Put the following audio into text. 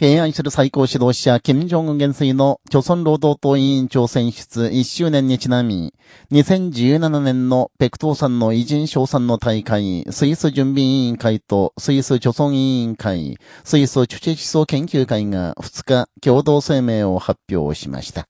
敬愛する最高指導者、金正恩元帥の、朝鮮労働党委員長選出1周年にちなみ、2017年の北東トさんの偉人賞賛の大会、スイス準備委員会とスイス朝鮮委員会、スイス著ュ思想研究会が2日、共同声明を発表しました。